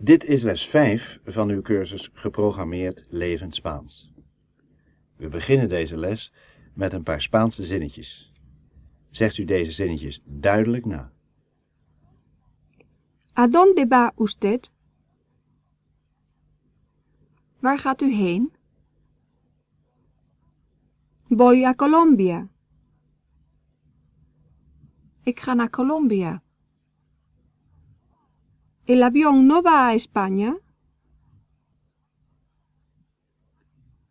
Dit is les 5 van uw cursus Geprogrammeerd Levend Spaans. We beginnen deze les met een paar Spaanse zinnetjes. Zegt u deze zinnetjes duidelijk na. ¿A dónde va usted? Waar gaat u heen? Voy a Colombia. Ik ga naar Colombia. ¿El avión no va a España?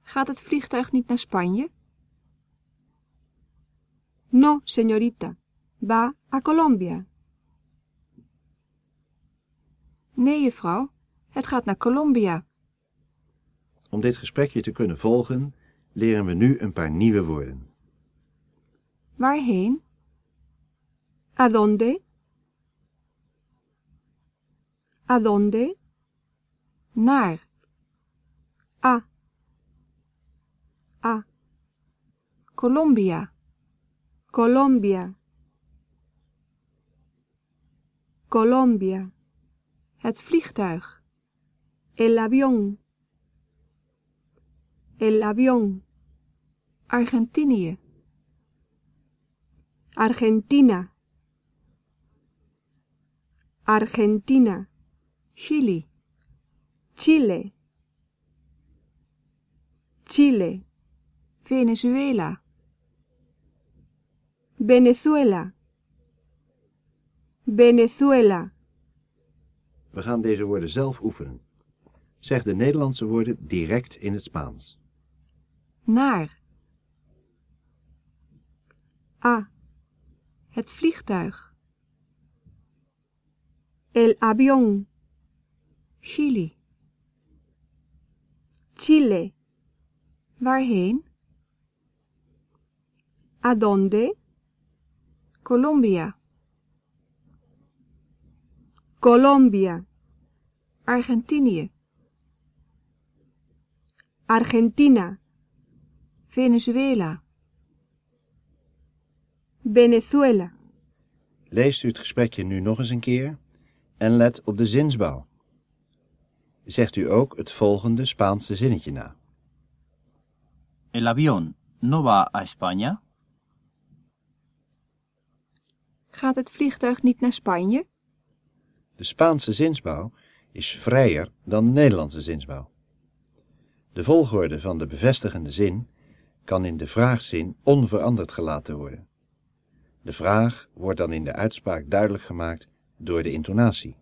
Gaat het vliegtuig niet naar Spanje? No, señorita. Va a Colombia. Nee, juffrouw. Het gaat naar Colombia. Om dit gesprekje te kunnen volgen, leren we nu een paar nieuwe woorden. Waarheen? ¿A ¿A dónde? Naar. A. A. Colombia. Colombia. Colombia. Het vliegtuig. El avión. El avión. Argentinië. Argentina. Argentina. Chili. Chile. Chile. Venezuela. Venezuela. Venezuela. We gaan deze woorden zelf oefenen. Zeg de Nederlandse woorden direct in het Spaans. Naar. A. Het vliegtuig. El avión. Chili. Chile. Waarheen? ¿A dónde? Colombia. Colombia. Argentinië. Argentina. Venezuela. Venezuela. Leest u het gesprekje nu nog eens een keer en let op de zinsbouw. Zegt u ook het volgende Spaanse zinnetje na. ¿El avión no va a España? Gaat het vliegtuig niet naar Spanje? De Spaanse zinsbouw is vrijer dan de Nederlandse zinsbouw. De volgorde van de bevestigende zin kan in de vraagzin onveranderd gelaten worden. De vraag wordt dan in de uitspraak duidelijk gemaakt door de intonatie.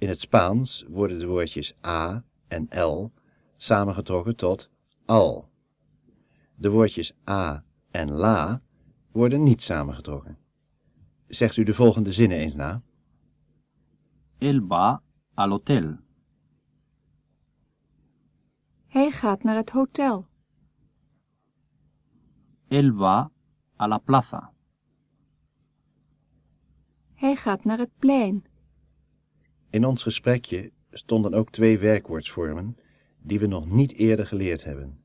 In het Spaans worden de woordjes a en l samengetrokken tot al. De woordjes a en la worden niet samengetrokken. Zegt u de volgende zinnen eens na. Él va al hotel. Hij gaat naar het hotel. Él va a la plaza. Hij gaat naar het plein. In ons gesprekje stonden ook twee werkwoordsvormen die we nog niet eerder geleerd hebben.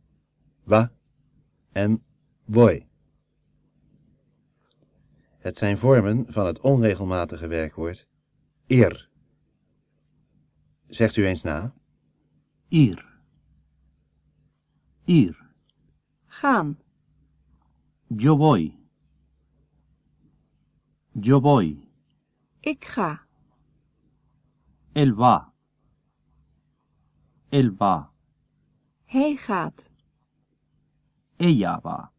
Wa en voy. Het zijn vormen van het onregelmatige werkwoord ir. Zegt u eens na. Ir. Ir. Gaan. Yo voy. Yo voy. Ik ga. Va. Él va. Hij gaat. Ella va.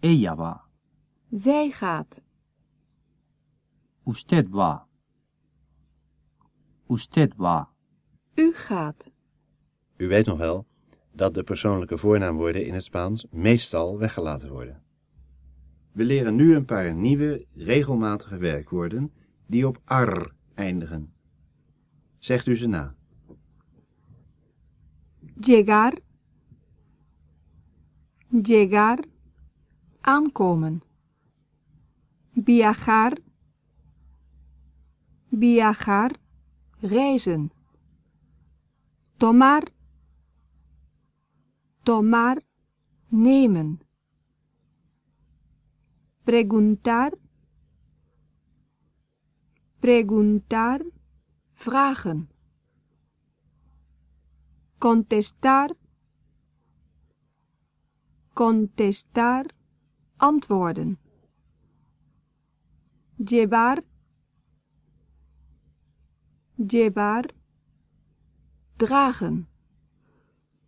Ella va. Zij gaat. Usted va. Usted va. U gaat. U weet nog wel dat de persoonlijke voornaamwoorden in het Spaans meestal weggelaten worden. We leren nu een paar nieuwe, regelmatige werkwoorden die op ar eindigen. Zegt u ze na. Llegar. Llegar. Aankomen. Viajar. Viajar. Reizen. Tomar. Tomar. Nemen. Preguntar. Preguntar. Vragen. Contestar. Contestar. Antwoorden. Llevar. Llevar. Dragen.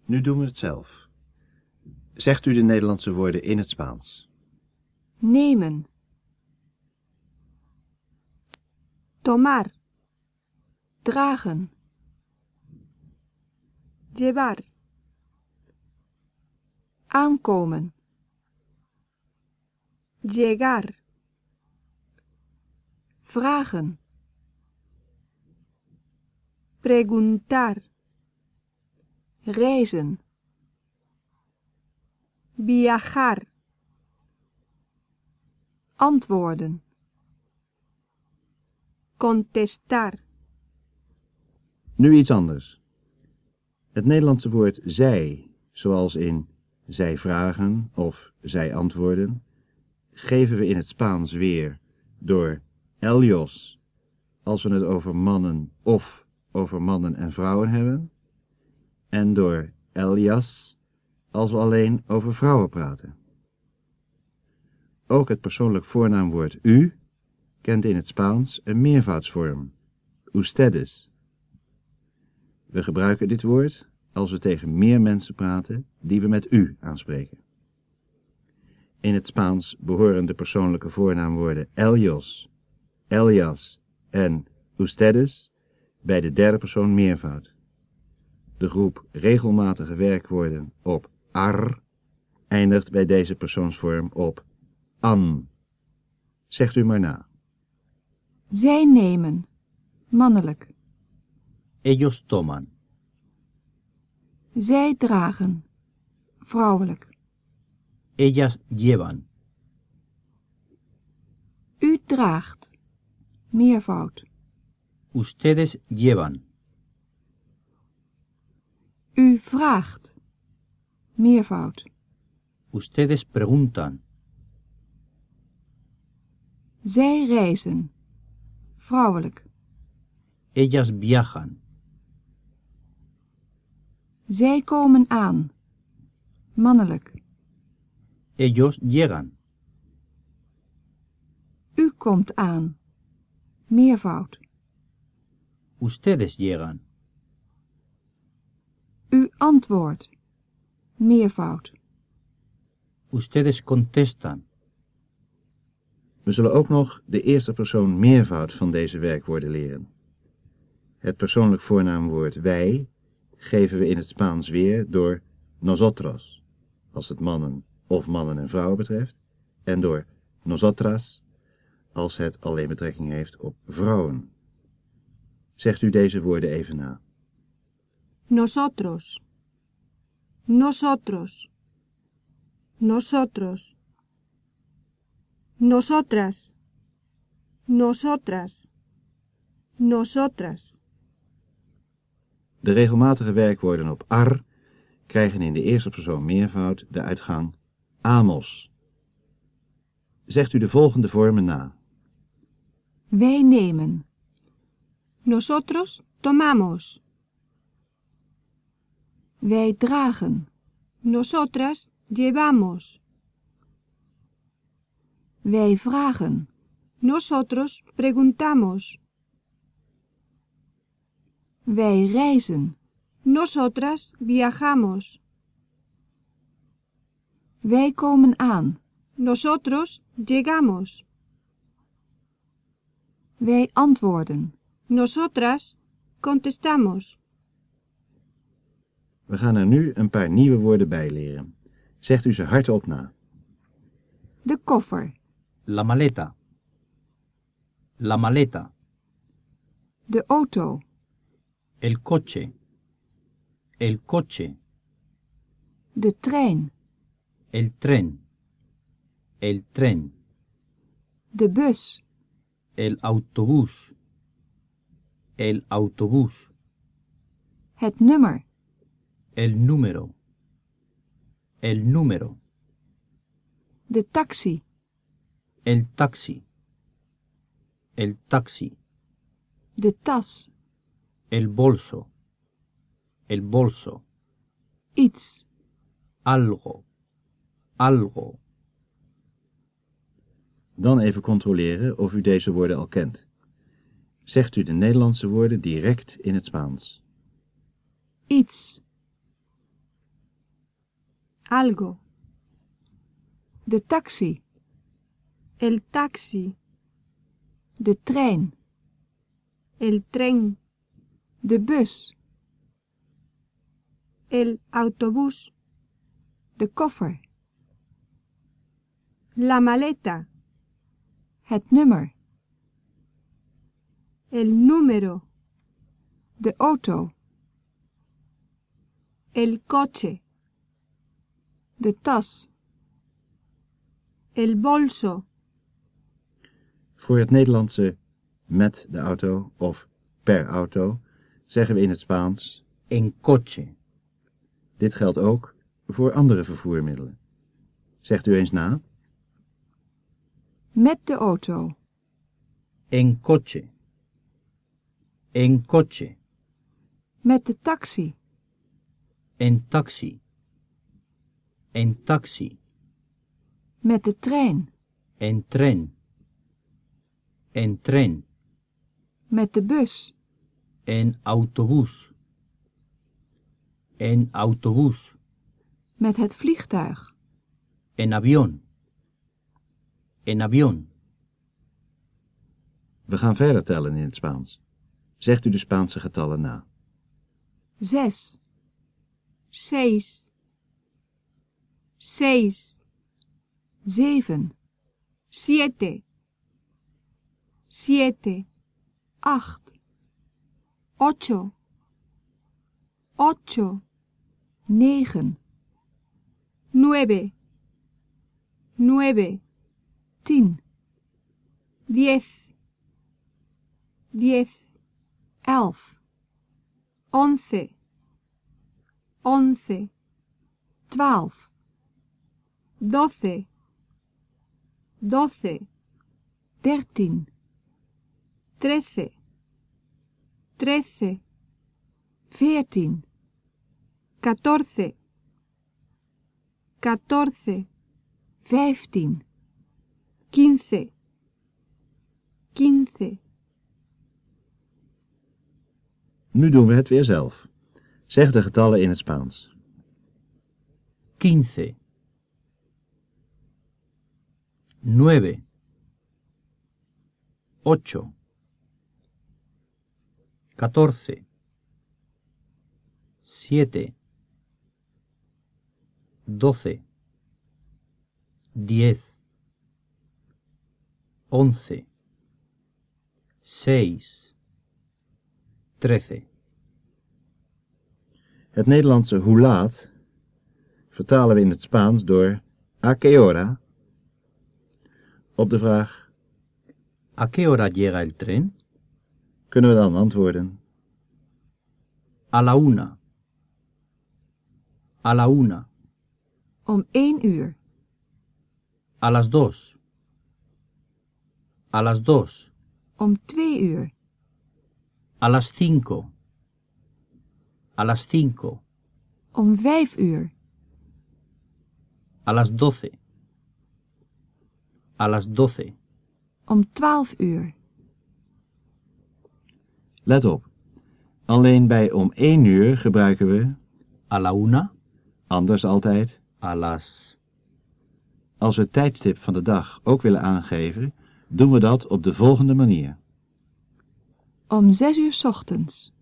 Nu doen we het zelf. Zegt u de Nederlandse woorden in het Spaans. Nemen. Tomar. Dragen. Llevar. Aankomen. Llegar. Vragen. Preguntar. Reizen. Viajar. Antwoorden. Contestar. Nu iets anders. Het Nederlandse woord zij, zoals in zij vragen of zij antwoorden, geven we in het Spaans weer door ellos, als we het over mannen of over mannen en vrouwen hebben, en door ellas, als we alleen over vrouwen praten. Ook het persoonlijk voornaamwoord u kent in het Spaans een meervoudsvorm, ustedes. We gebruiken dit woord als we tegen meer mensen praten die we met u aanspreken. In het Spaans behoren de persoonlijke voornaamwoorden ellos, ellas en ustedes bij de derde persoon meervoud. De groep regelmatige werkwoorden op ar eindigt bij deze persoonsvorm op an. Zegt u maar na. Zij nemen. Mannelijk. Ellos toman. Zij dragen. Vrouwelijk. Ellas llevan. U draagt. Meervoud. Ustedes llevan. U vraagt. Meervoud. Ustedes preguntan. Zij reizen. Vrouwelijk. Ellas viajan. Zij komen aan. Mannelijk. Ellos llegan. U komt aan. Meervoud. Ustedes llegan. U antwoordt. Meervoud. Ustedes contestan. We zullen ook nog de eerste persoon meervoud van deze werkwoorden leren. Het persoonlijk voornaamwoord wij geven we in het Spaans weer door nosotros, als het mannen of mannen en vrouwen betreft, en door nosotras, als het alleen betrekking heeft op vrouwen. Zegt u deze woorden even na. Nosotros. Nosotros. Nosotros. Nosotras. Nosotras. Nosotras. De regelmatige werkwoorden op ar krijgen in de eerste persoon meervoud de uitgang amos. Zegt u de volgende vormen na. Wij nemen. Nosotros tomamos. Wij dragen. Nosotras llevamos. Wij vragen. Nosotros preguntamos. Wij reizen. Nosotras viajamos. Wij komen aan. Nosotros llegamos. Wij antwoorden. Nosotras contestamos. We gaan er nu een paar nieuwe woorden bij leren. Zegt u ze hardop na. De koffer. La maleta. La maleta. De auto. El coche. El coche. De trein. El tren. El tren. De bus. El autobús. El autobús. Het nummer. El número. El número. De taxi. El taxi. El taxi. De tas. El bolso. El bolso. Iets. Algo. Algo. Dan even controleren of u deze woorden al kent. Zegt u de Nederlandse woorden direct in het Spaans. Iets. Algo. De taxi. El taxi. De trein. El tren. De bus. El autobús. De koffer. La maleta. Het nummer. El número. De auto. El coche. De tas. El bolso. Voor het Nederlandse met de auto of per auto zeggen we in het Spaans. En coche. Dit geldt ook voor andere vervoermiddelen. Zegt u eens na. Met de auto. En coche. En coche. Met de taxi. En taxi. En taxi. Met de trein. En tren. En tren. Met de bus. En autobús. En autobús. Met het vliegtuig. En avión. En avión. We gaan verder tellen in het Spaans. Zegt u de Spaanse getallen na. Zes. Seis. Seis. Zeven. Siete. Siete. Acht. Ocho. Ocho. Negen. Nueve. Nueve. Tien. Diez. Diez. Elf. Once. Once. Twaalf. Doce. Doce. Dertien. Trece. Trece. Veertien. Catorce. Catorce. Vijftien. Quince. Quince. Nu doen we het weer zelf. Zeg de getallen in het Spaans. Quince. Nueve. Ocho. Catorce. Siete. Doce. Diez. Once. Seis. Trece. Het Nederlandse hoe laat vertalen we in het Spaans door a qué hora. Op de vraag ¿A qué hora llega el tren? Kunnen we dan antwoorden. A la una. A la una. Om één uur. A las dos. A las dos. Om twee uur. A las cinco. A las cinco. Om vijf uur. A las doce. A las doce. Om twaalf uur. Let op. Alleen bij om één uur gebruiken we, A la una. anders altijd, A las. als we het tijdstip van de dag ook willen aangeven, doen we dat op de volgende manier. Om zes uur 's ochtends.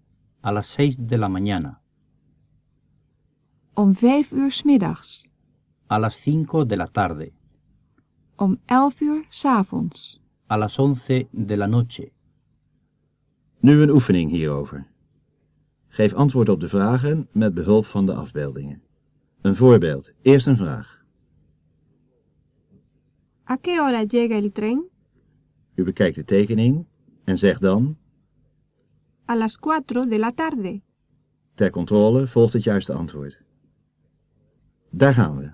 A las seis de la mañana. Om vijf uur 's middags. A las cinco de la tarde. Om elf uur 's avonds. A las once de la noche. Nu een oefening hierover. Geef antwoord op de vragen met behulp van de afbeeldingen. Een voorbeeld. Eerst een vraag. ¿A qué hora llega el tren? U bekijkt de tekening en zegt dan, A las cuatro de la tarde. ter controle volgt het juiste antwoord. Daar gaan we.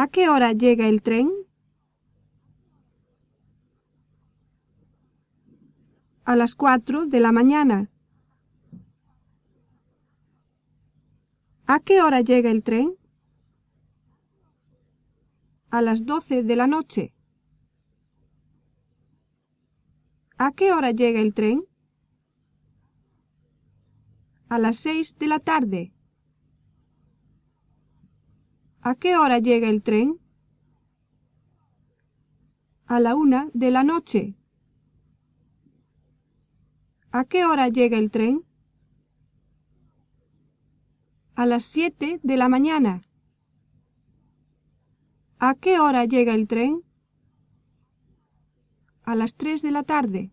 ¿A qué hora llega el tren? A las cuatro de la mañana. ¿A qué hora llega el tren? A las doce de la noche. ¿A qué hora llega el tren? A las seis de la tarde. ¿A qué hora llega el tren? A la una de la noche. ¿A qué hora llega el tren? A las siete de la mañana. ¿A qué hora llega el tren? A las tres de la tarde.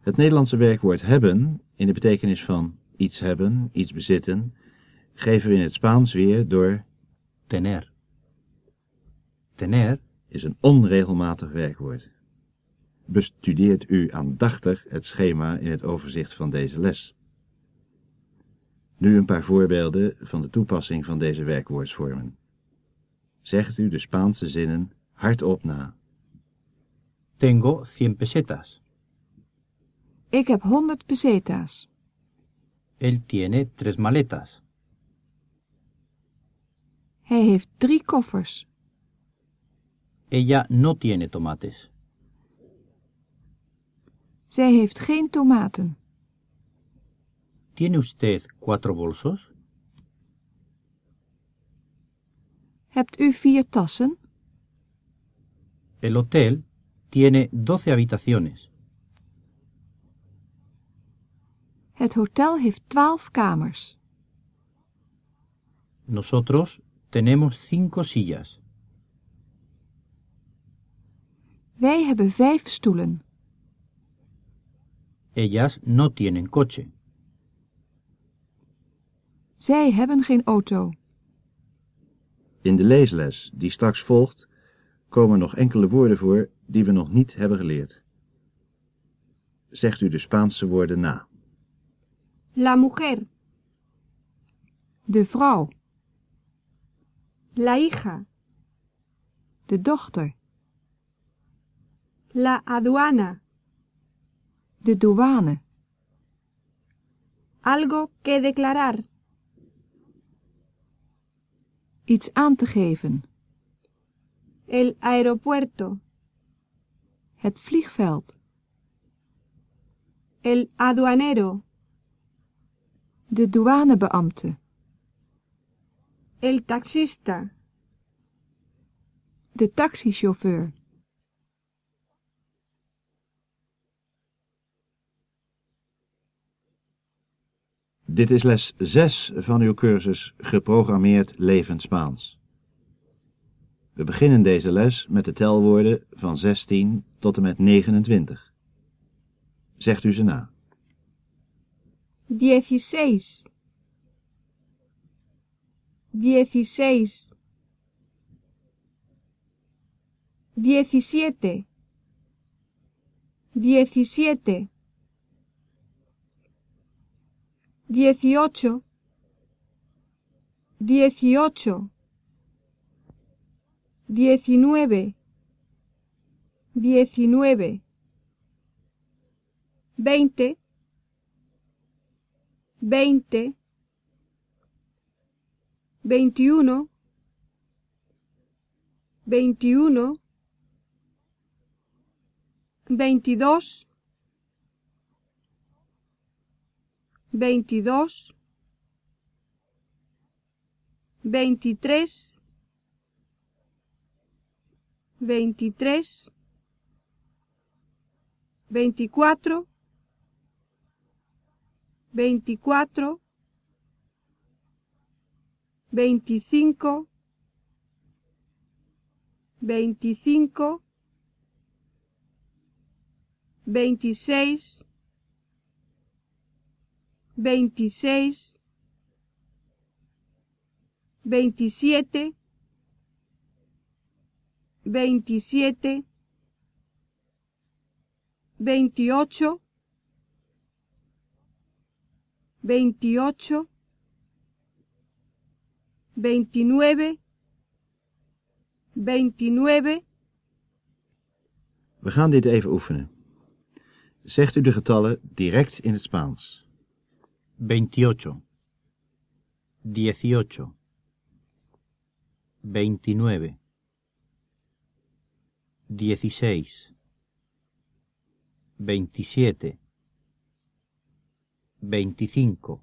Het Nederlandse werkwoord hebben, in de betekenis van iets hebben, iets bezitten, geven we in het Spaans weer door Tener. Tener is een onregelmatig werkwoord. Bestudeert u aandachtig het schema in het overzicht van deze les. Nu een paar voorbeelden van de toepassing van deze werkwoordsvormen. Zegt u de Spaanse zinnen hardop na. Tengo 100 pesetas. Ik heb honderd pesetas. Él tiene tres maletas. Hij heeft drie koffers. Ella no tiene tomates. Zij heeft geen tomaten. ¿Tiene usted cuatro bolsos? Hebt u vier tassen? El hotel tiene 12 habitaciones. Het hotel heeft twaalf kamers. Nosotros tenemos cinco sillas. Wij hebben vijf stoelen. Ellas no tienen coche. Zij hebben geen auto. In de leesles die straks volgt, komen nog enkele woorden voor die we nog niet hebben geleerd. Zegt u de Spaanse woorden na. La mujer. De vrouw. La hija. De dochter. La aduana. De douane. Algo que declarar. Iets aan te geven. El aeropuerto. Het vliegveld. El aduanero. De douanebeambte. El taxista. De taxichauffeur. Dit is les 6 van uw cursus Geprogrammeerd Levend Spaans. We beginnen deze les met de telwoorden van 16 tot en met 29. Zegt u ze na. Dieciséis. Dieciséis. Diecisiete. Diecisiete. Dieciocho. Dieciocho. Diecinueve. Diecinueve. Veinte. veinte, veintiuno, veintiuno, veintidós, veintidós, veintitrés, veintitrés, veinticuatro, veinticuatro, veinticinco, veinticinco, veintiséis, veintiséis, veintisiete, veintisiete, veintiocho, veintiocho, veintinueve, veintinueve, We gaan dit even oefenen. Zegt u de getallen direct in het Spaans. 28, 18, 29, 16, 27, 25,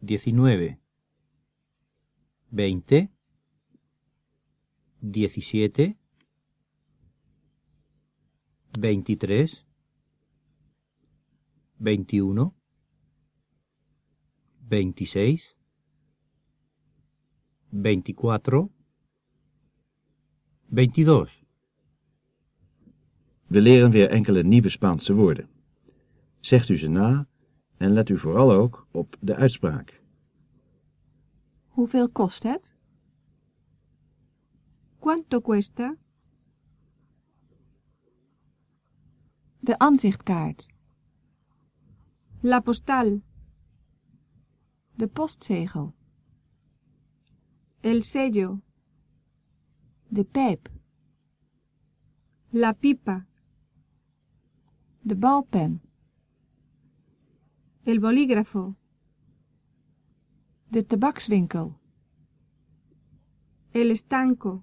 19, 20, 17, 23, 21, 26, 24, 22. We leren weer enkele nieuwe Spaanse woorden. Zegt u ze na en let u vooral ook op de uitspraak. Hoeveel kost het? ¿Cuánto cuesta? De aanzichtkaart. La postal, De postzegel. el sello, De pijp. la pipa, De balpen. el bolígrafo, De tabakswinkel. el estanco,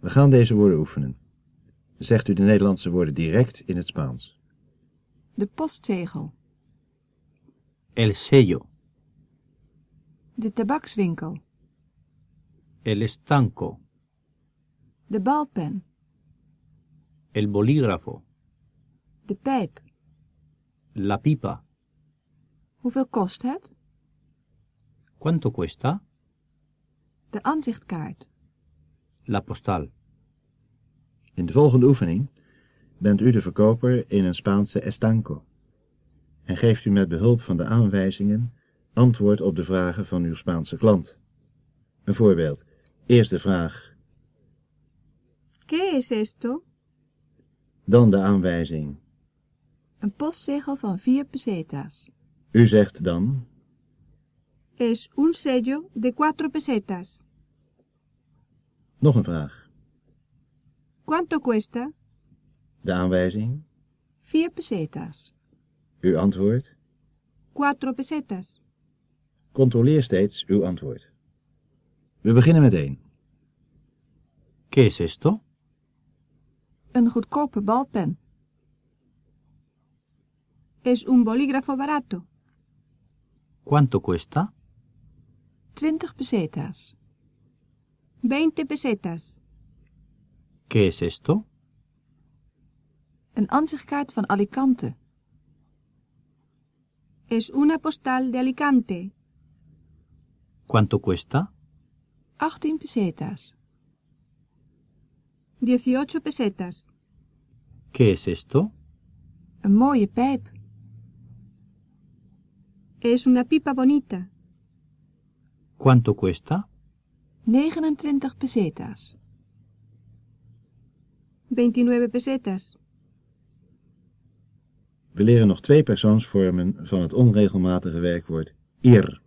We gaan deze woorden oefenen. Zegt u de Nederlandse woorden direct in het Spaans. De postzegel. El sello, De tabakswinkel. el estanco, De balpen. el bolígrafo, De pijp. la pipa. Hoeveel kost het? ¿Cuánto cuesta? De aanzichtkaart. La postal. In de volgende oefening bent u de verkoper in een Spaanse estanco en geeft u met behulp van de aanwijzingen antwoord op de vragen van uw Spaanse klant. Een voorbeeld. Eerst de vraag, ¿qué es esto? dan de aanwijzing. Een postzegel van vier pesetas. U zegt dan, Es un sello de cuatro pesetas. nog een vraag. ¿Cuánto cuesta? De aanwijzing, Vier pesetas. uw antwoord. Cuatro pesetas. Controleer steeds uw antwoord. We beginnen met één. ¿Qué es esto? Een goedkope balpen. Es un bolígrafo barato. ¿Cuánto cuesta? Twintig pesetas. Veinte pesetas. ¿Qué es esto? Een aanzichtkaart van Alicante. Es una postal de Alicante. ¿Cuánto cuesta? 18 pesetas. Dieciocho pesetas. ¿Qué es esto? Een mooie pijp. Es una pipa bonita. ¿Cuánto cuesta? 29 pesetas. Veintinueve pesetas. We leren nog twee persoonsvormen van het onregelmatige werkwoord ir.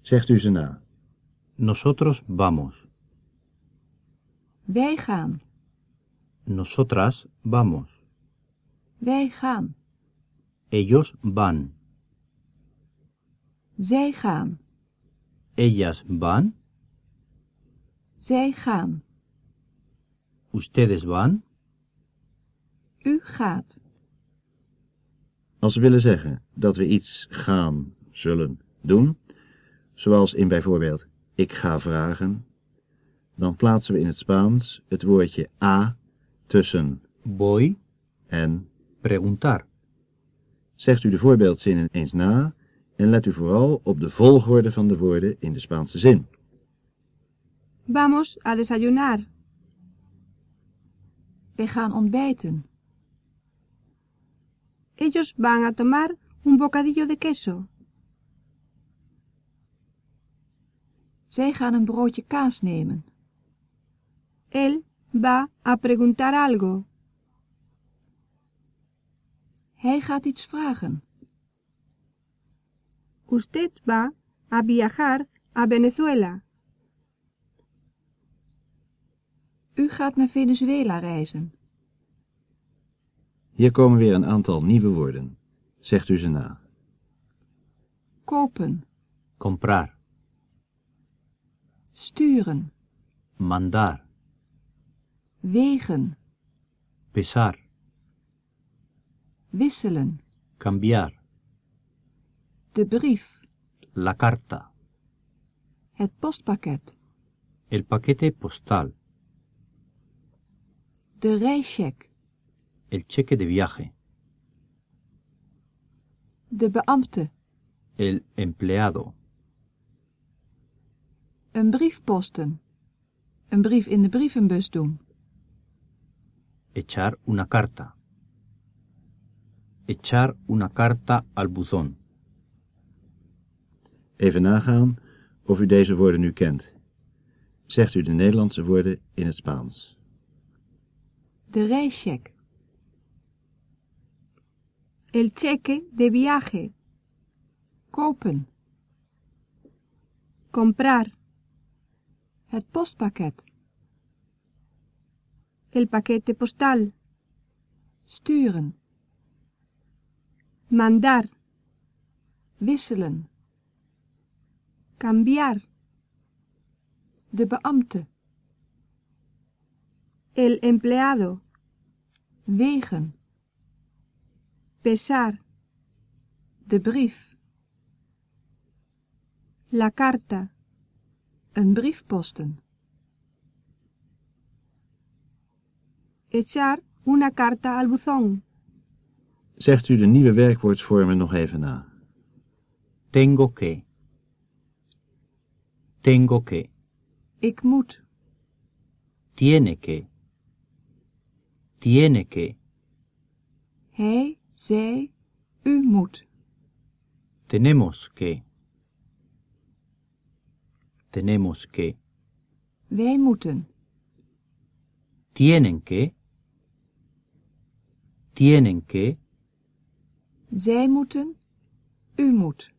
Zegt u ze na. Nosotros vamos. Wij gaan. Nosotras vamos. Wij gaan. Ellos van. Zij gaan. Ellas van. Zij gaan. Ustedes van. U gaat. Als we willen zeggen dat we iets gaan, zullen doen, zoals in bijvoorbeeld ik ga vragen, dan plaatsen we in het Spaans het woordje a tussen Voy. en. Preguntar. Zegt u de voorbeeldzinnen eens na en let u vooral op de volgorde van de woorden in de Spaanse zin. Vamos a desayunar. Wij gaan ontbijten. Ellos van a tomar un bocadillo de queso. Zij gaan een broodje kaas nemen. Él va a preguntar algo. Hij gaat iets vragen. Usted va a viajar a Venezuela. U gaat naar Venezuela reizen. Hier komen weer een aantal nieuwe woorden. Zegt u ze na. kopen, comprar, sturen, mandar, wegen, pesar, wisselen, cambiar, de brief, la carta, het postpakket, el paquete postal, de reischeck, el cheque de viaje, de beambte, el empleado, een brief posten, een brief in de brievenbus doen, echar una carta, echar una carta al buzón, Even nagaan of u deze woorden nu kent. Zegt u de Nederlandse woorden in het Spaans. de reischeck, El cheque de viaje. kopen, Comprar. Het postpakket, El paquete postal. sturen, Mandar. wisselen, Cambiar. de beambte, El empleado. wegen, Pesar. de brief, La carta. Een brief posten, Echar una carta al buzón. Zegt u de nieuwe werkwoordsvormen nog even na. tengo que, tengo que, ik moet, tiene que, tiene que, hij, zij, u moet, tenemos que, tenemos que, wij moeten, tienen que, tienen que, zij moeten, u moet.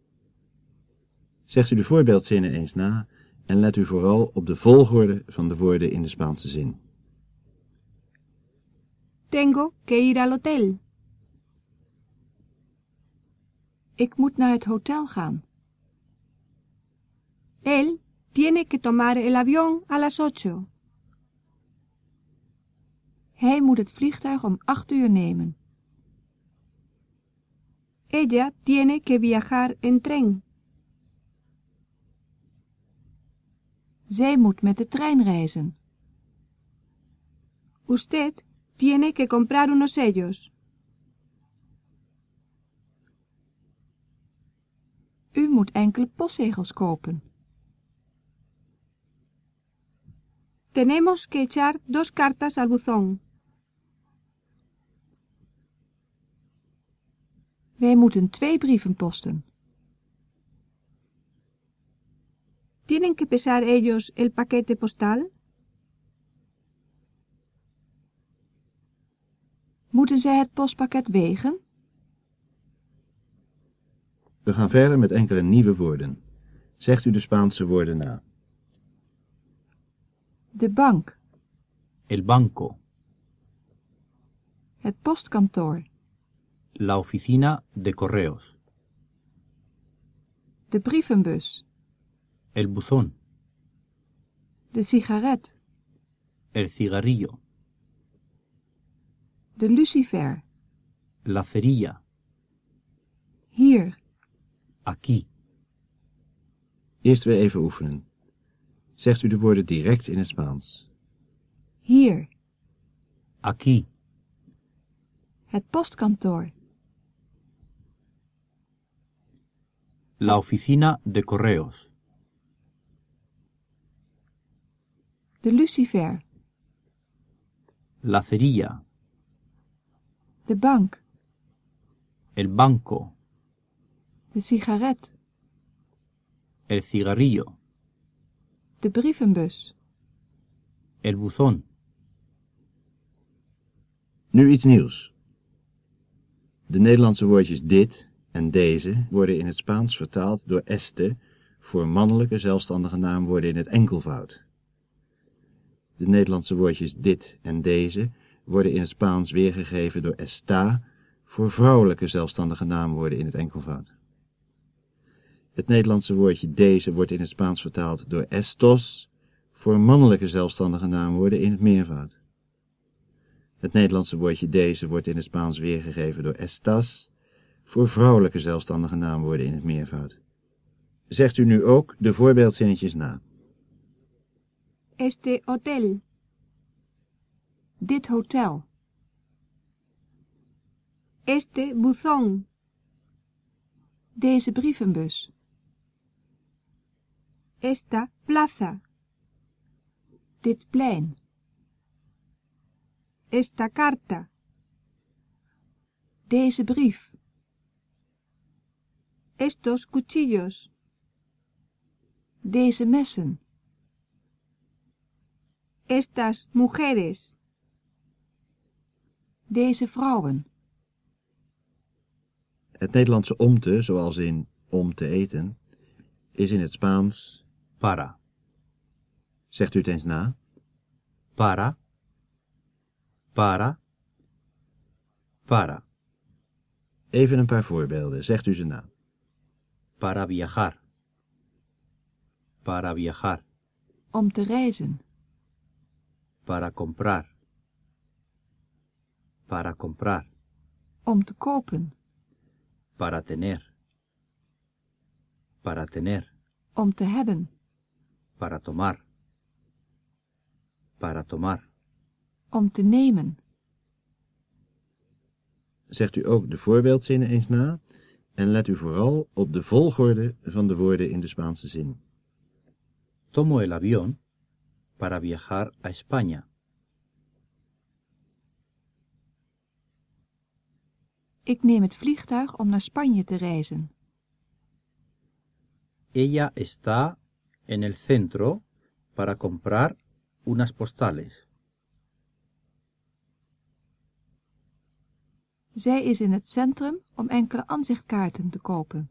Zegt u de voorbeeldzinnen eens na en let u vooral op de volgorde van de woorden in de Spaanse zin. Tengo que ir al hotel. Ik moet naar het hotel gaan. Él tiene que tomar el avión a las ocho. Hij moet het vliegtuig om acht uur nemen. Ella tiene que viajar en tren. Zij moet met de trein reizen. Usted tiene que comprar unos sellos. U moet enkele postzegels kopen. Tenemos que echar dos cartas al buzón. Wij moeten twee brieven posten. ¿Tienen que pesar ellos el paquete postal? Moeten zij het postpakket wegen? We gaan verder met enkele nieuwe woorden. Zegt u de Spaanse woorden na. De bank, el banco, het postkantoor, la oficina de correos, de brievenbus, el buzón, de sigaret, el cigarrillo, de lucifer, la cerilla, hier, aquí, Eerst weer even oefenen. Zegt u de woorden direct in het Spaans. hier, aquí, het postkantoor, la oficina de correos, de lucifer, la cerilla, de bank, el banco, de sigaret, el cigarrillo, de brievenbus, el buzón, Nu iets nieuws. De Nederlandse woordjes dit en deze worden in het Spaans vertaald door este voor mannelijke zelfstandige naamwoorden in het enkelvoud. De Nederlandse woordjes dit en deze worden in het Spaans weergegeven door está voor vrouwelijke zelfstandige naamwoorden in het enkelvoud. Het Nederlandse woordje deze wordt in het Spaans vertaald door estos voor mannelijke zelfstandige naamwoorden in het meervoud. Het Nederlandse woordje deze wordt in het Spaans weergegeven door estas voor vrouwelijke zelfstandige naamwoorden in het meervoud. Zegt u nu ook de voorbeeldzinnetjes na. Este hotel. Dit hotel. Este buzón. Deze brievenbus. Esta plaza. Dit plein. Esta carta. Deze brief. Estos cuchillos. Deze messen. Estas mujeres. Deze vrouwen. Het Nederlandse omte, zoals in om te eten, is in het Spaans. Para. Zegt u het eens na. Para. Para. Para. Even een paar voorbeelden. Zegt u ze na. Para viajar. Para viajar. Om te reizen. Para comprar. Para comprar. Om te kopen. Para tener. Para tener. Om te hebben. Para tomar. Para tomar. Om te nemen. Zegt u ook de voorbeeldzinnen eens na en let u vooral op de volgorde van de woorden in de Spaanse zin. Tomo el avión para viajar a España. Ik neem het vliegtuig om naar Spanje te reizen. Ella está en el centro para comprar unas postales. Zij is in het centrum om enkele aanzichtkaarten te kopen.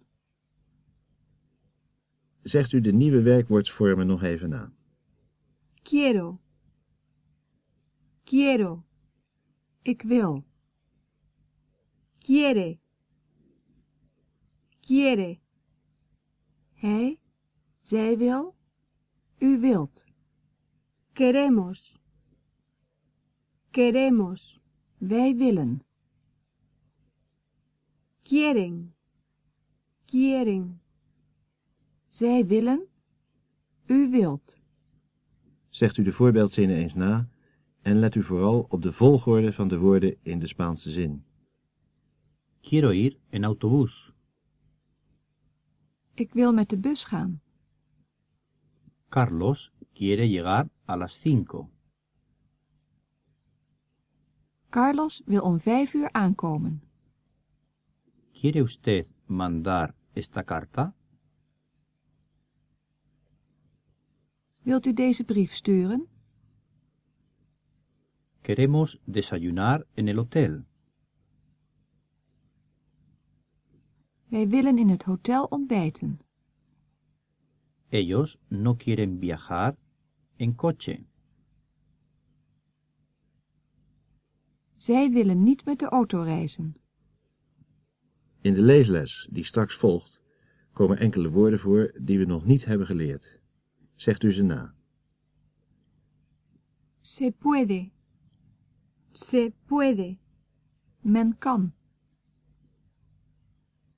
Zegt u de nieuwe werkwoordsvormen nog even na. Quiero. Quiero. Ik wil. Quiere. Quiere. Hij, zij wil, u wilt. Queremos. Queremos. Wij willen. Quieren. Quieren. Zij willen, u wilt. Zegt u de voorbeeldzinnen eens na en let u vooral op de volgorde van de woorden in de Spaanse zin. Quiero ir en autobús. Ik wil met de bus gaan. Carlos quiere llegar a las cinco. Carlos wil om vijf uur aankomen. ¿Quiere usted mandar esta carta? Wilt u deze brief sturen? Queremos desayunar en el hotel. Wij willen in het hotel ontbijten. Ellos no quieren viajar en coche. Zij willen niet met de auto reizen. In de leesles die straks volgt komen enkele woorden voor die we nog niet hebben geleerd. Zegt u ze na. Se puede. Se puede. Men kan.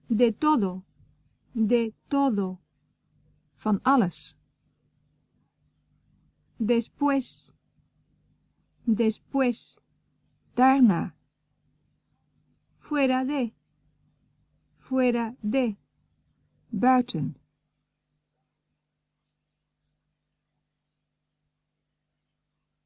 De todo. De todo. Van alles. Después. Después. Daarna. Fuera de. Fuera de. Buiten.